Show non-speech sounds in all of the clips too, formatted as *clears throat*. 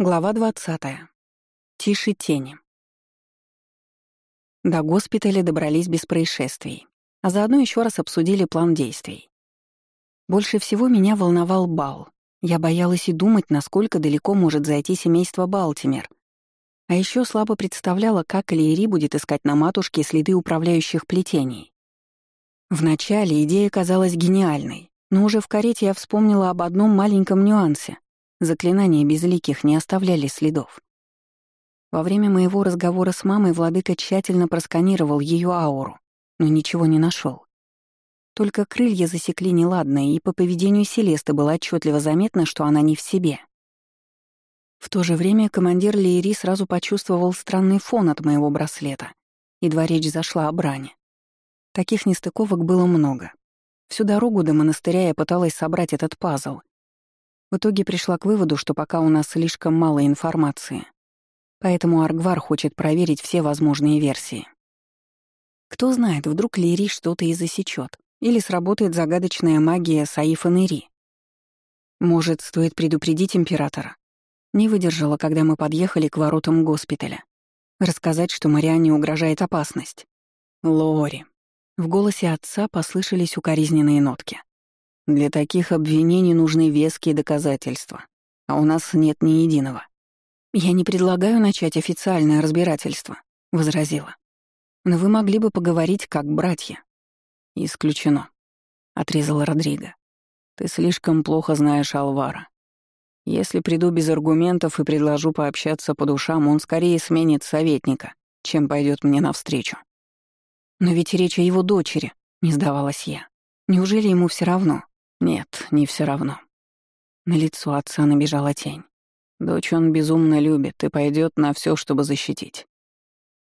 Глава 20. Тише тени. До госпиталя добрались без происшествий, а заодно еще раз обсудили план действий. Больше всего меня волновал бал. Я боялась и думать, насколько далеко может зайти семейство Балтимер. А еще слабо представляла, как Лиери будет искать на матушке следы управляющих плетений. Вначале идея казалась гениальной, но уже в карете я вспомнила об одном маленьком нюансе — Заклинания безликих не оставляли следов. Во время моего разговора с мамой владыка тщательно просканировал ее ауру, но ничего не нашел. Только крылья засекли неладное, и по поведению Селесты было отчетливо заметно, что она не в себе. В то же время командир Лиери сразу почувствовал странный фон от моего браслета. Едва речь зашла о бране. Таких нестыковок было много. Всю дорогу до монастыря я пыталась собрать этот пазл, в итоге пришла к выводу, что пока у нас слишком мало информации. Поэтому Аргвар хочет проверить все возможные версии. Кто знает, вдруг Лири что-то и засечет, или сработает загадочная магия Саифа Нэри. Может, стоит предупредить императора? Не выдержала, когда мы подъехали к воротам госпиталя. Рассказать, что Марианне угрожает опасность. Лори. В голосе отца послышались укоризненные нотки. Для таких обвинений нужны веские доказательства, а у нас нет ни единого. «Я не предлагаю начать официальное разбирательство», — возразила. «Но вы могли бы поговорить как братья». «Исключено», — отрезал Родриго. «Ты слишком плохо знаешь Алвара. Если приду без аргументов и предложу пообщаться по душам, он скорее сменит советника, чем пойдет мне навстречу». «Но ведь речь о его дочери», — не сдавалась я. «Неужели ему все равно?» Нет, не все равно. На лицо отца набежала тень. Дочь он безумно любит и пойдет на все, чтобы защитить.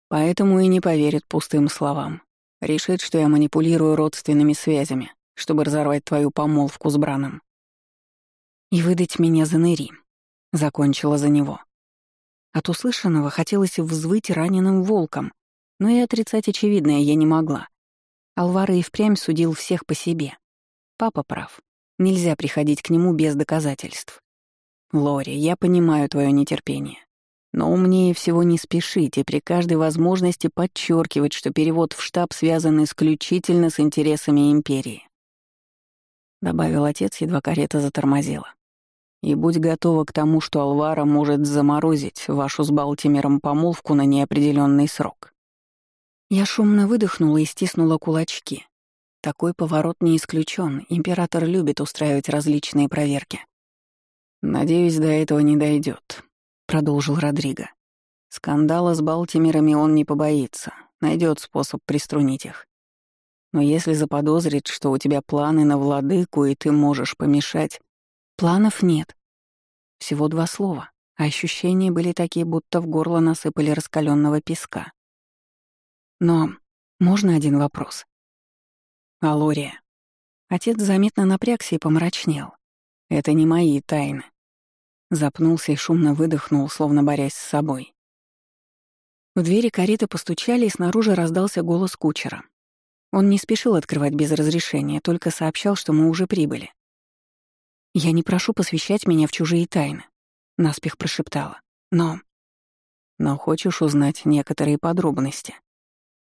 Поэтому и не поверит пустым словам. Решит, что я манипулирую родственными связями, чтобы разорвать твою помолвку с Браном. И выдать меня за Нэри. Закончила за него. От услышанного хотелось взвыть раненым волком, но и отрицать очевидное я не могла. Алвара и впрямь судил всех по себе. Папа прав. Нельзя приходить к нему без доказательств. Лори, я понимаю твое нетерпение. Но умнее всего не спешить и при каждой возможности подчеркивать, что перевод в штаб связан исключительно с интересами империи. Добавил отец, едва карета затормозила. И будь готова к тому, что Алвара может заморозить вашу с Балтимером помолвку на неопределенный срок. Я шумно выдохнула и стиснула кулачки. Такой поворот не исключен. Император любит устраивать различные проверки. «Надеюсь, до этого не дойдет, продолжил Родриго. «Скандала с Балтимерами он не побоится, найдет способ приструнить их. Но если заподозрит, что у тебя планы на владыку, и ты можешь помешать...» «Планов нет». Всего два слова, а ощущения были такие, будто в горло насыпали раскаленного песка. Но можно один вопрос? Алория. Отец заметно напрягся и помрачнел. Это не мои тайны. Запнулся и шумно выдохнул, словно борясь с собой. В двери кареты постучали, и снаружи раздался голос кучера. Он не спешил открывать без разрешения, только сообщал, что мы уже прибыли. «Я не прошу посвящать меня в чужие тайны», — наспех прошептала. «Но...» «Но хочешь узнать некоторые подробности?»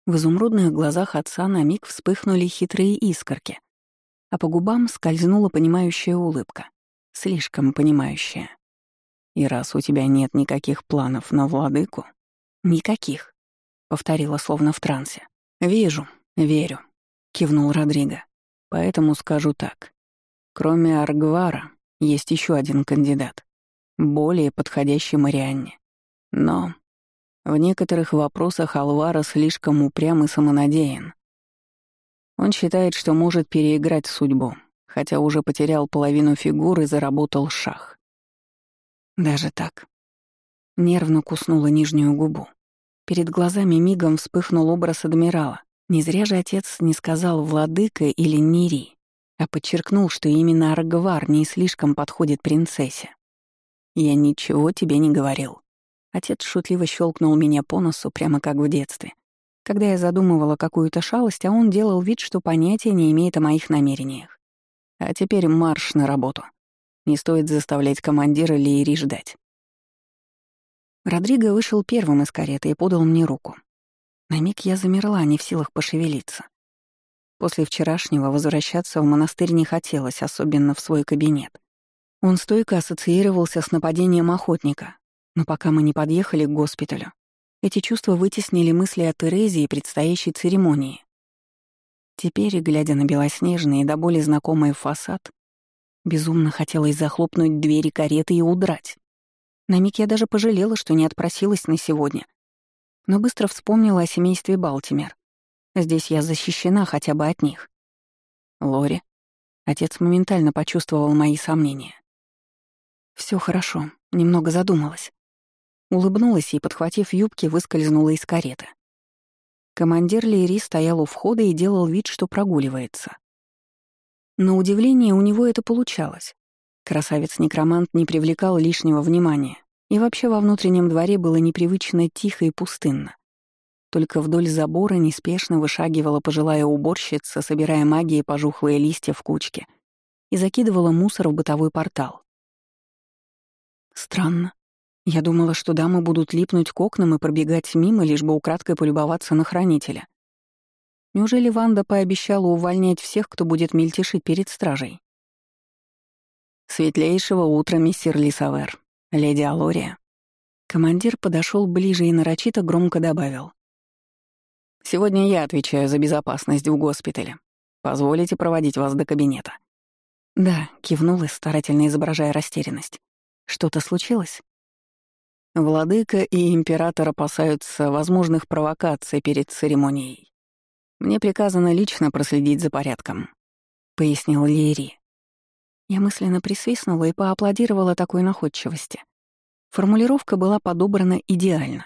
В изумрудных глазах отца на миг вспыхнули хитрые искорки, а по губам скользнула понимающая улыбка. Слишком понимающая. «И раз у тебя нет никаких планов на владыку...» «Никаких», — повторила словно в трансе. «Вижу, верю», — кивнул Родриго. «Поэтому скажу так. Кроме Аргвара, есть еще один кандидат, более подходящий Марианне. Но в некоторых вопросах Алвара слишком упрям и самонадеян. Он считает, что может переиграть судьбу, хотя уже потерял половину фигуры и заработал шах. Даже так. Нервно куснула нижнюю губу. Перед глазами мигом вспыхнул образ адмирала. Не зря же отец не сказал «владыка» или «нири», а подчеркнул, что именно Аргвар не слишком подходит принцессе. «Я ничего тебе не говорил», Отец шутливо щелкнул меня по носу, прямо как в детстве. Когда я задумывала какую-то шалость, а он делал вид, что понятия не имеет о моих намерениях. А теперь марш на работу. Не стоит заставлять командира Лиери ждать. Родриго вышел первым из кареты и подал мне руку. На миг я замерла, не в силах пошевелиться. После вчерашнего возвращаться в монастырь не хотелось, особенно в свой кабинет. Он стойко ассоциировался с нападением охотника, но пока мы не подъехали к госпиталю, эти чувства вытеснили мысли о Терезе и предстоящей церемонии. Теперь, глядя на белоснежный и до боли знакомый фасад, безумно хотелось захлопнуть двери кареты и удрать. На миг я даже пожалела, что не отпросилась на сегодня. Но быстро вспомнила о семействе Балтимер. Здесь я защищена хотя бы от них. Лори. Отец моментально почувствовал мои сомнения. Все хорошо, немного задумалась. Улыбнулась и, подхватив юбки, выскользнула из кареты. Командир Лейри стоял у входа и делал вид, что прогуливается. На удивление у него это получалось. Красавец-некромант не привлекал лишнего внимания, и вообще во внутреннем дворе было непривычно тихо и пустынно. Только вдоль забора неспешно вышагивала пожилая уборщица, собирая магией пожухлые листья в кучке, и закидывала мусор в бытовой портал. Странно. Я думала, что дамы будут липнуть к окнам и пробегать мимо, лишь бы украдкой полюбоваться на хранителя. Неужели Ванда пообещала увольнять всех, кто будет мельтешить перед стражей? «Светлейшего утра, мистер Лисавер, леди Алория». Командир подошел ближе и нарочито громко добавил. «Сегодня я отвечаю за безопасность в госпитале. Позволите проводить вас до кабинета?» «Да», — кивнула, старательно изображая растерянность. «Что-то случилось?» Владыка и император опасаются возможных провокаций перед церемонией. Мне приказано лично проследить за порядком», — пояснил Лири. Я мысленно присвистнула и поаплодировала такой находчивости. Формулировка была подобрана идеально.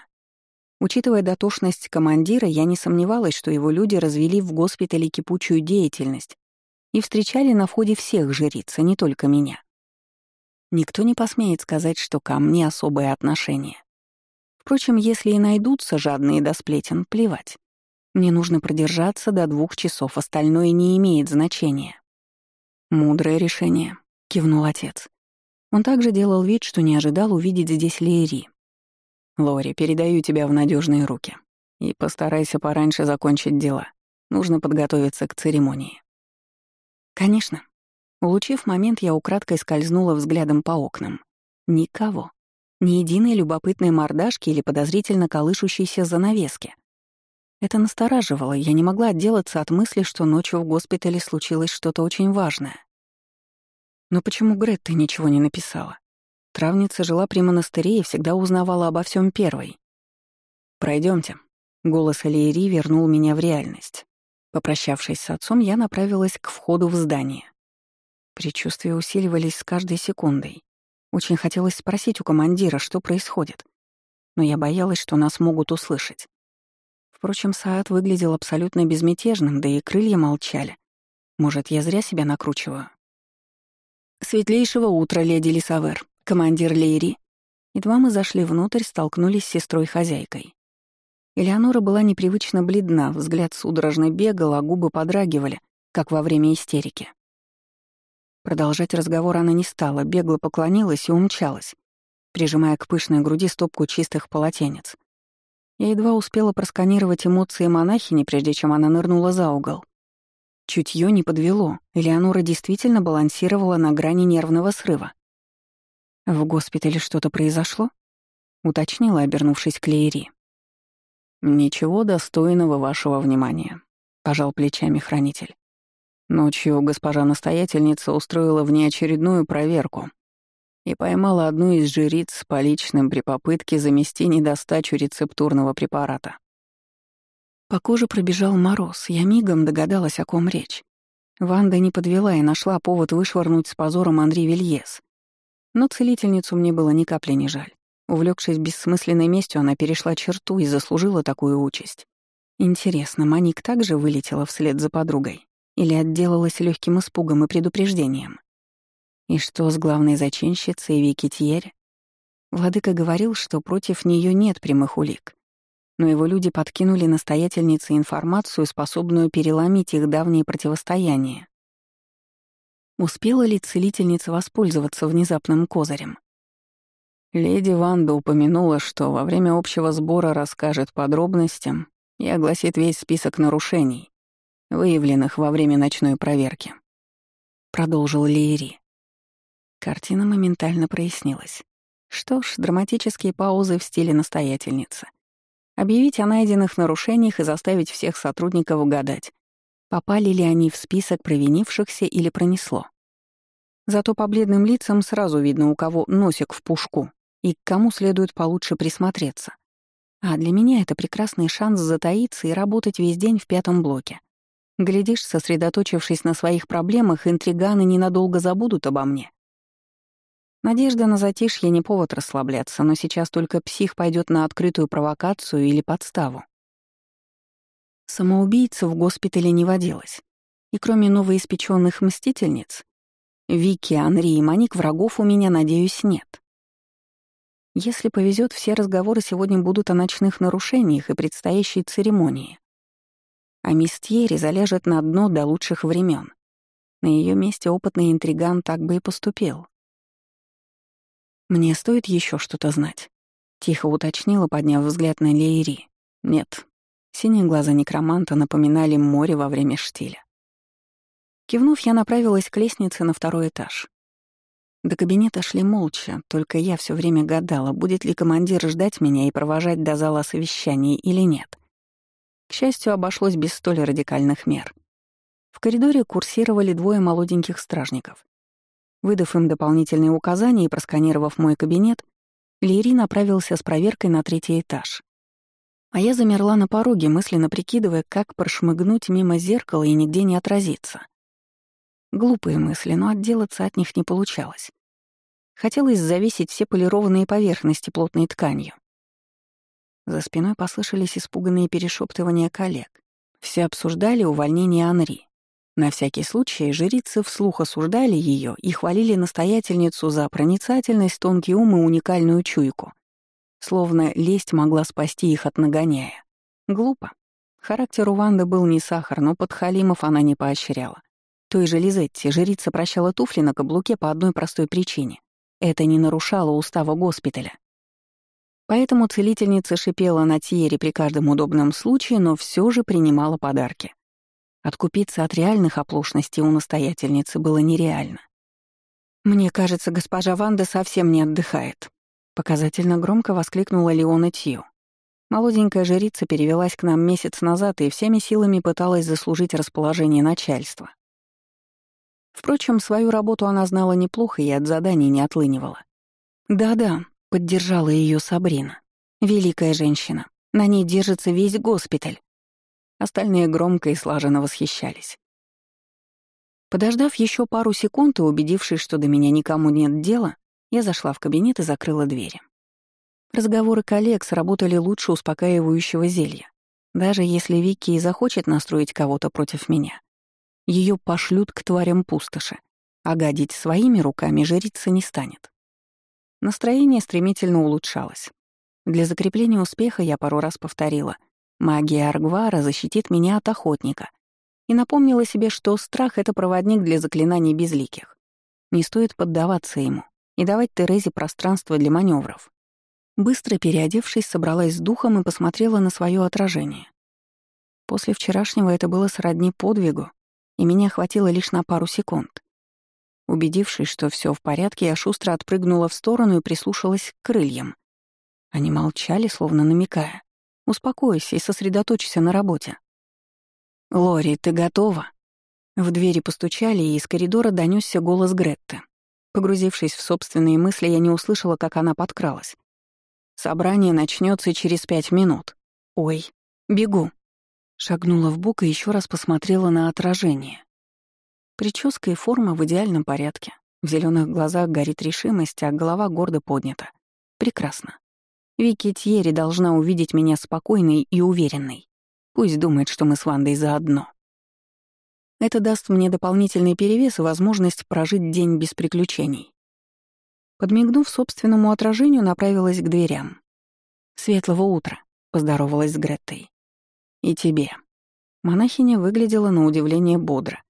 Учитывая дотошность командира, я не сомневалась, что его люди развели в госпитале кипучую деятельность и встречали на входе всех жриц, а не только меня. Никто не посмеет сказать, что ко мне особое отношение. Впрочем, если и найдутся жадные до сплетен, плевать. Мне нужно продержаться до двух часов, остальное не имеет значения. «Мудрое решение», — кивнул отец. Он также делал вид, что не ожидал увидеть здесь Лиэри. «Лори, передаю тебя в надежные руки. И постарайся пораньше закончить дела. Нужно подготовиться к церемонии». «Конечно», Улучив момент, я украдкой скользнула взглядом по окнам. Никого. Ни единой любопытной мордашки или подозрительно колышущейся занавески. Это настораживало, я не могла отделаться от мысли, что ночью в госпитале случилось что-то очень важное. Но почему Гретта ничего не написала? Травница жила при монастыре и всегда узнавала обо всем первой. Пройдемте. Голос Алиери вернул меня в реальность. Попрощавшись с отцом, я направилась к входу в здание. Предчувствия усиливались с каждой секундой. Очень хотелось спросить у командира, что происходит. Но я боялась, что нас могут услышать. Впрочем, Саат выглядел абсолютно безмятежным, да и крылья молчали. Может, я зря себя накручиваю? «Светлейшего утра, леди Лисавер, командир Лейри». Едва мы зашли внутрь, столкнулись с сестрой-хозяйкой. Элеонора была непривычно бледна, взгляд судорожно бегал, а губы подрагивали, как во время истерики. Продолжать разговор она не стала, бегло поклонилась и умчалась, прижимая к пышной груди стопку чистых полотенец. Я едва успела просканировать эмоции монахини, прежде чем она нырнула за угол. Чутье не подвело, Элеонора действительно балансировала на грани нервного срыва. «В госпитале что-то произошло?» — уточнила, обернувшись к Лейри. «Ничего достойного вашего внимания», — пожал плечами хранитель. Ночью госпожа-настоятельница устроила внеочередную проверку и поймала одну из жриц с поличным при попытке замести недостачу рецептурного препарата. По коже пробежал мороз, я мигом догадалась, о ком речь. Ванда не подвела и нашла повод вышвырнуть с позором Андрей Вильес. Но целительницу мне было ни капли не жаль. Увлекшись бессмысленной местью, она перешла черту и заслужила такую участь. Интересно, Маник также вылетела вслед за подругой? Или отделалась легким испугом и предупреждением? И что с главной зачинщицей Вики Тьерь? Владыка говорил, что против нее нет прямых улик. Но его люди подкинули настоятельнице информацию, способную переломить их давние противостояния. Успела ли целительница воспользоваться внезапным козырем? Леди Ванда упомянула, что во время общего сбора расскажет подробностям и огласит весь список нарушений, выявленных во время ночной проверки. Продолжил Лиери. Картина моментально прояснилась. Что ж, драматические паузы в стиле настоятельницы. Объявить о найденных нарушениях и заставить всех сотрудников угадать, попали ли они в список провинившихся или пронесло. Зато по бледным лицам сразу видно, у кого носик в пушку и к кому следует получше присмотреться. А для меня это прекрасный шанс затаиться и работать весь день в пятом блоке. Глядишь, сосредоточившись на своих проблемах, интриганы ненадолго забудут обо мне. Надежда на затишье не повод расслабляться, но сейчас только псих пойдет на открытую провокацию или подставу. Самоубийца в госпитале не водилось. И кроме новоиспеченных мстительниц, Вики, Анри и Маник врагов у меня, надеюсь, нет. Если повезет, все разговоры сегодня будут о ночных нарушениях и предстоящей церемонии. А мистьери залежет на дно до лучших времен. На ее месте опытный интриган так бы и поступил. «Мне стоит еще что-то знать?» — тихо уточнила, подняв взгляд на Лейри. «Нет». Синие глаза некроманта напоминали море во время штиля. Кивнув, я направилась к лестнице на второй этаж. До кабинета шли молча, только я все время гадала, будет ли командир ждать меня и провожать до зала совещаний или нет. К счастью, обошлось без столь радикальных мер. В коридоре курсировали двое молоденьких стражников. Выдав им дополнительные указания и просканировав мой кабинет, Лири направился с проверкой на третий этаж. А я замерла на пороге, мысленно прикидывая, как прошмыгнуть мимо зеркала и нигде не отразиться. Глупые мысли, но отделаться от них не получалось. Хотелось завесить все полированные поверхности плотной тканью. За спиной послышались испуганные перешептывания коллег. Все обсуждали увольнение Анри. На всякий случай жрицы вслух осуждали ее и хвалили настоятельницу за проницательность, тонкий ум и уникальную чуйку. Словно лесть могла спасти их от нагоняя. Глупо. Характер у Ванды был не сахар, но подхалимов она не поощряла. Той же Лизетти жрица прощала туфли на каблуке по одной простой причине. Это не нарушало устава госпиталя. Поэтому целительница шипела на Тьере при каждом удобном случае, но все же принимала подарки. Откупиться от реальных оплошностей у настоятельницы было нереально. «Мне кажется, госпожа Ванда совсем не отдыхает», — показательно громко воскликнула Леона Тью. Молоденькая жрица перевелась к нам месяц назад и всеми силами пыталась заслужить расположение начальства. Впрочем, свою работу она знала неплохо и от заданий не отлынивала. «Да-да», — поддержала ее Сабрина. «Великая женщина. На ней держится весь госпиталь. Остальные громко и слаженно восхищались. Подождав еще пару секунд и убедившись, что до меня никому нет дела, я зашла в кабинет и закрыла двери. Разговоры коллег сработали лучше успокаивающего зелья. Даже если Вики и захочет настроить кого-то против меня, ее пошлют к тварям пустоши, а гадить своими руками жрица не станет. Настроение стремительно улучшалось. Для закрепления успеха я пару раз повторила — Магия Аргвара защитит меня от охотника. И напомнила себе, что страх — это проводник для заклинаний безликих. Не стоит поддаваться ему и давать Терезе пространство для маневров. Быстро переодевшись, собралась с духом и посмотрела на свое отражение. После вчерашнего это было сродни подвигу, и меня хватило лишь на пару секунд. Убедившись, что все в порядке, я шустро отпрыгнула в сторону и прислушалась к крыльям. Они молчали, словно намекая. Успокойся и сосредоточься на работе. «Лори, ты готова?» В двери постучали, и из коридора донесся голос Гретты. Погрузившись в собственные мысли, я не услышала, как она подкралась. «Собрание начнется через пять минут. Ой, бегу!» Шагнула в бок и еще раз посмотрела на отражение. Прическа и форма в идеальном порядке. В зеленых глазах горит решимость, а голова гордо поднята. Прекрасно. Вики Тьерри должна увидеть меня спокойной и уверенной. Пусть думает, что мы с Вандой заодно. Это даст мне дополнительный перевес и возможность прожить день без приключений. Подмигнув собственному отражению, направилась к дверям. «Светлого утра», — поздоровалась с Греттой. «И тебе». Монахиня выглядела на удивление бодро.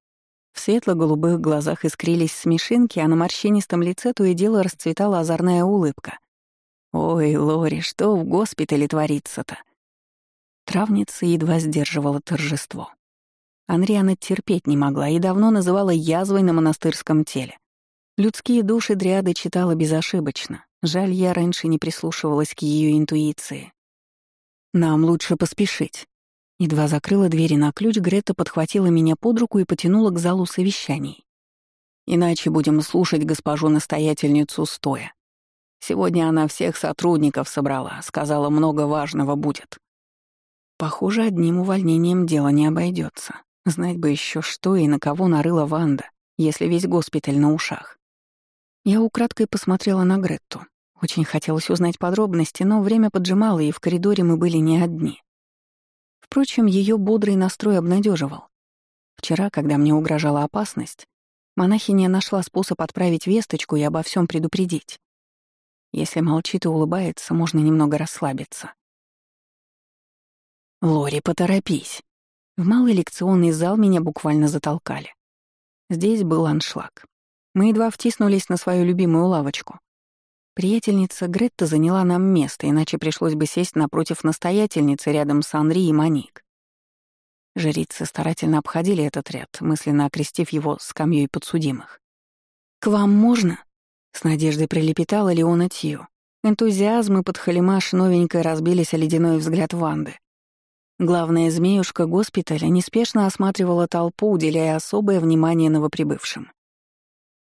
В светло-голубых глазах искрились смешинки, а на морщинистом лице то и дело расцветала озорная улыбка. «Ой, Лори, что в госпитале творится-то?» Травница едва сдерживала торжество. Анриана терпеть не могла и давно называла язвой на монастырском теле. Людские души Дриады читала безошибочно. Жаль, я раньше не прислушивалась к ее интуиции. «Нам лучше поспешить». Едва закрыла двери на ключ, Грета подхватила меня под руку и потянула к залу совещаний. «Иначе будем слушать госпожу-настоятельницу стоя. Сегодня она всех сотрудников собрала, сказала, много важного будет». Похоже, одним увольнением дело не обойдется. Знать бы еще что и на кого нарыла Ванда, если весь госпиталь на ушах. Я украдкой посмотрела на Гретту. Очень хотелось узнать подробности, но время поджимало, и в коридоре мы были не одни. Впрочем, ее бодрый настрой обнадеживал. Вчера, когда мне угрожала опасность, монахиня нашла способ отправить весточку и обо всем предупредить. Если молчит и улыбается, можно немного расслабиться. «Лори, поторопись!» В малый лекционный зал меня буквально затолкали. Здесь был аншлаг. Мы едва втиснулись на свою любимую лавочку. Приятельница Гретта заняла нам место, иначе пришлось бы сесть напротив настоятельницы рядом с Анри и Моник. Жрицы старательно обходили этот ряд, мысленно окрестив его скамьей подсудимых. «К вам можно?» — с надеждой прилепетала Леона Тью. Энтузиазм и подхалимаш новенькой разбились о ледяной взгляд Ванды. Главная змеюшка госпиталя неспешно осматривала толпу, уделяя особое внимание новоприбывшим.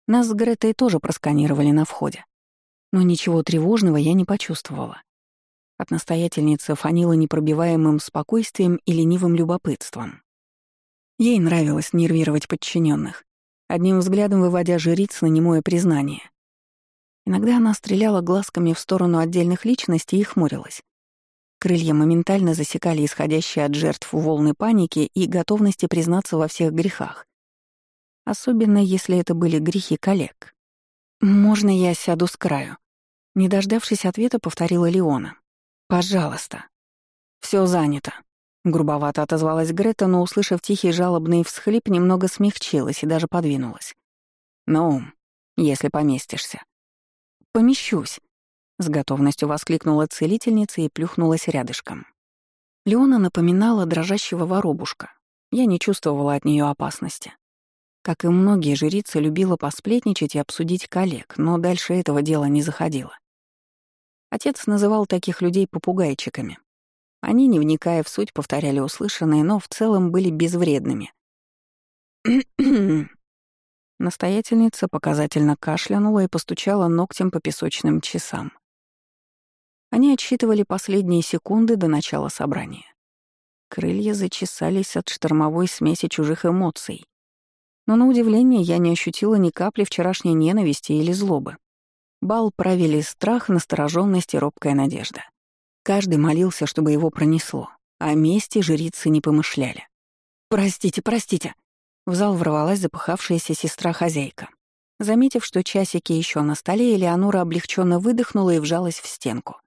Нас с Гретой тоже просканировали на входе. Но ничего тревожного я не почувствовала. От настоятельницы фанила непробиваемым спокойствием и ленивым любопытством. Ей нравилось нервировать подчиненных, одним взглядом выводя жриц на немое признание. Иногда она стреляла глазками в сторону отдельных личностей и хмурилась. Крылья моментально засекали исходящие от жертв волны паники и готовности признаться во всех грехах. Особенно, если это были грехи коллег. «Можно я сяду с краю?» Не дождавшись ответа, повторила Леона. «Пожалуйста». Все занято», — грубовато отозвалась Грета, но, услышав тихий жалобный всхлип, немного смягчилась и даже подвинулась. «Ну, если поместишься». «Помещусь», — с готовностью воскликнула целительница и плюхнулась рядышком. Леона напоминала дрожащего воробушка. Я не чувствовала от нее опасности. Как и многие, жрица любила посплетничать и обсудить коллег, но дальше этого дела не заходило. Отец называл таких людей попугайчиками. Они, не вникая в суть, повторяли услышанное, но в целом были безвредными. *clears throat* Настоятельница показательно кашлянула и постучала ногтем по песочным часам. Они отсчитывали последние секунды до начала собрания. Крылья зачесались от штормовой смеси чужих эмоций. Но на удивление я не ощутила ни капли вчерашней ненависти или злобы. Бал правили страх, настороженность и робкая надежда. Каждый молился, чтобы его пронесло, а мести жрицы не помышляли. «Простите, простите!» В зал ворвалась запыхавшаяся сестра-хозяйка. Заметив, что часики еще на столе, Элеонора облегченно выдохнула и вжалась в стенку.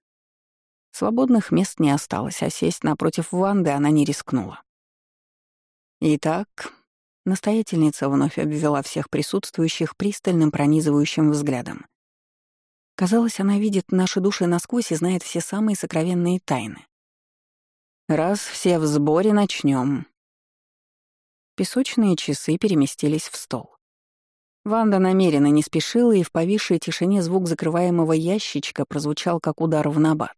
Свободных мест не осталось, а сесть напротив Ванды она не рискнула. Итак, Настоятельница вновь обвела всех присутствующих пристальным пронизывающим взглядом. Казалось, она видит наши души насквозь и знает все самые сокровенные тайны. «Раз все в сборе, начнем. Песочные часы переместились в стол. Ванда намеренно не спешила, и в повисшей тишине звук закрываемого ящичка прозвучал как удар в набат.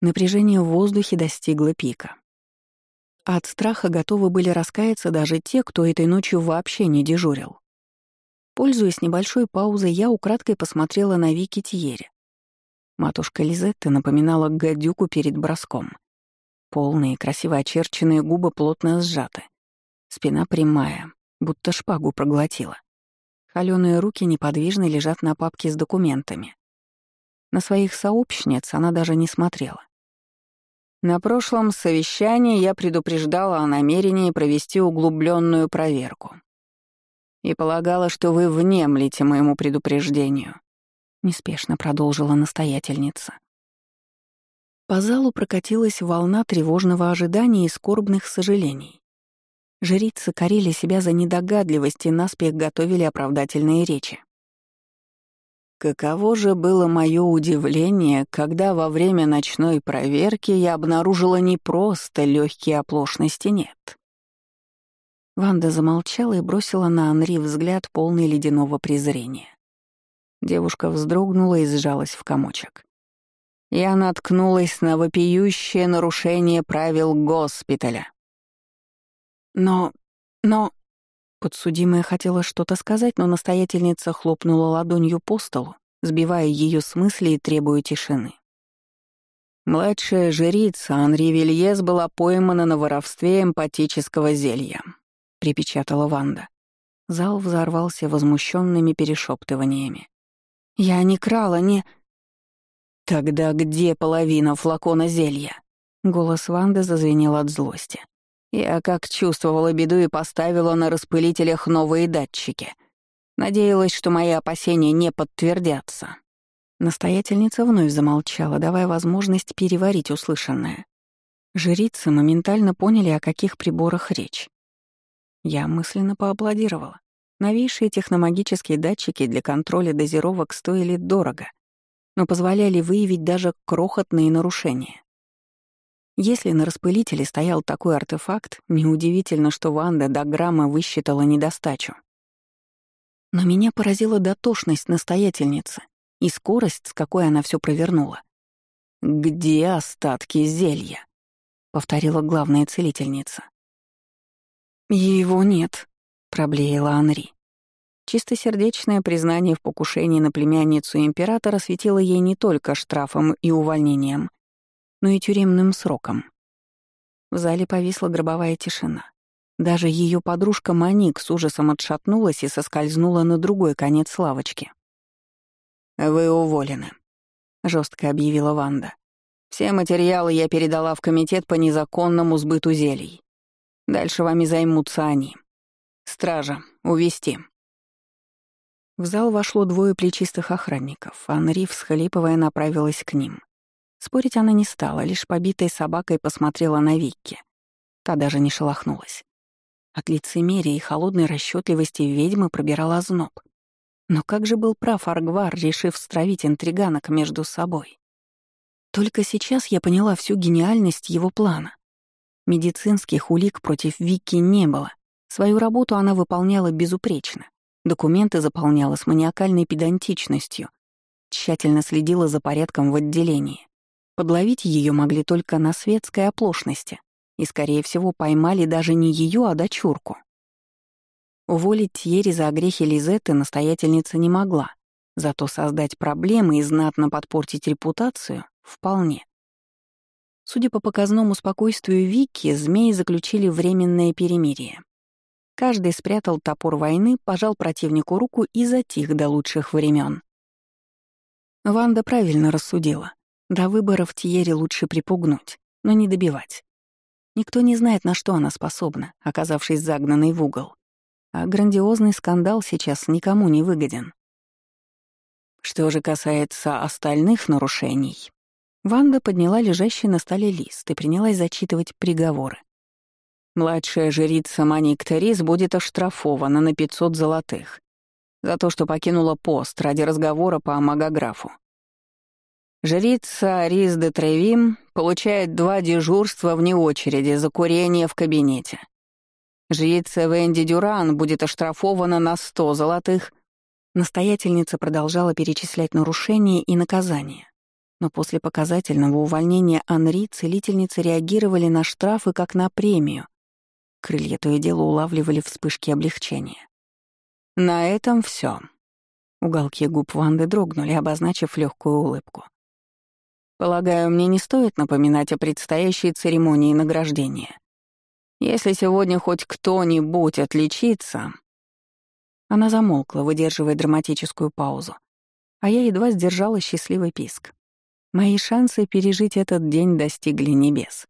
Напряжение в воздухе достигло пика. От страха готовы были раскаяться даже те, кто этой ночью вообще не дежурил. Пользуясь небольшой паузой, я украдкой посмотрела на Вики Тьере. Матушка Лизетта напоминала гадюку перед броском. Полные, красиво очерченные губы плотно сжаты. Спина прямая, будто шпагу проглотила. Холёные руки неподвижно лежат на папке с документами. На своих сообщниц она даже не смотрела. На прошлом совещании я предупреждала о намерении провести углубленную проверку. И полагала, что вы внемлете моему предупреждению. Неспешно продолжила настоятельница. По залу прокатилась волна тревожного ожидания и скорбных сожалений. Жрицы корили себя за недогадливость и наспех готовили оправдательные речи. Каково же было мое удивление, когда во время ночной проверки я обнаружила не просто легкие оплошности, нет. Ванда замолчала и бросила на Анри взгляд полный ледяного презрения. Девушка вздрогнула и сжалась в комочек. Я наткнулась на вопиющее нарушение правил госпиталя. Но... но... Подсудимая хотела что-то сказать, но настоятельница хлопнула ладонью по столу, сбивая ее с мысли и требуя тишины. Младшая жрица Анри Вильес была поймана на воровстве эмпатического зелья, припечатала Ванда. Зал взорвался возмущенными перешептываниями. «Я не крала, не...» «Тогда где половина флакона зелья?» Голос Ванды зазвенел от злости. Я как чувствовала беду и поставила на распылителях новые датчики. Надеялась, что мои опасения не подтвердятся. Настоятельница вновь замолчала, давая возможность переварить услышанное. Жрицы моментально поняли, о каких приборах речь. Я мысленно поаплодировала. Новейшие техномагические датчики для контроля дозировок стоили дорого, но позволяли выявить даже крохотные нарушения. Если на распылителе стоял такой артефакт, неудивительно, что Ванда до грамма высчитала недостачу. Но меня поразила дотошность настоятельницы и скорость, с какой она все провернула. «Где остатки зелья?» — повторила главная целительница. «Его нет», — проблеяла Анри. Чистосердечное признание в покушении на племянницу императора светило ей не только штрафом и увольнением, но и тюремным сроком. В зале повисла гробовая тишина. Даже ее подружка Маник с ужасом отшатнулась и соскользнула на другой конец лавочки. «Вы уволены», — жестко объявила Ванда. «Все материалы я передала в комитет по незаконному сбыту зелий. Дальше вами займутся они. Стража, увести. В зал вошло двое плечистых охранников. Анри, всхлипывая, направилась к ним. Спорить она не стала, лишь побитой собакой посмотрела на Викки. Та даже не шелохнулась. От лицемерия и холодной расчетливости ведьмы пробирала озноб. Но как же был прав Аргвар, решив стравить интриганок между собой? Только сейчас я поняла всю гениальность его плана. Медицинских улик против Вики не было. Свою работу она выполняла безупречно. Документы заполняла с маниакальной педантичностью. Тщательно следила за порядком в отделении. Подловить ее могли только на светской оплошности, и, скорее всего, поймали даже не ее, а дочурку. Уволить Тьерри за огрехи Лизетты настоятельница не могла, зато создать проблемы и знатно подпортить репутацию — вполне. Судя по показному спокойствию Вики, змеи заключили временное перемирие. Каждый спрятал топор войны, пожал противнику руку и затих до лучших времен. Ванда правильно рассудила. До выборов Тьере лучше припугнуть, но не добивать. Никто не знает, на что она способна, оказавшись загнанной в угол. А грандиозный скандал сейчас никому не выгоден. Что же касается остальных нарушений, Ванда подняла лежащий на столе лист и принялась зачитывать приговоры. Младшая жрица Маникторис будет оштрафована на 500 золотых за то, что покинула пост ради разговора по магографу. Жрица Рис де Тревим получает два дежурства вне очереди за курение в кабинете. Жрица Венди Дюран будет оштрафована на сто золотых. Настоятельница продолжала перечислять нарушения и наказания. Но после показательного увольнения Анри целительницы реагировали на штрафы как на премию. Крылья то и дело улавливали вспышки облегчения. На этом все. Уголки губ Ванды дрогнули, обозначив легкую улыбку. Полагаю, мне не стоит напоминать о предстоящей церемонии награждения. Если сегодня хоть кто-нибудь отличится...» Она замолкла, выдерживая драматическую паузу. А я едва сдержала счастливый писк. Мои шансы пережить этот день достигли небес.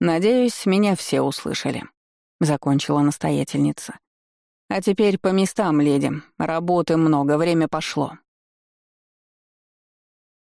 «Надеюсь, меня все услышали», — закончила настоятельница. «А теперь по местам, леди. Работы много, время пошло».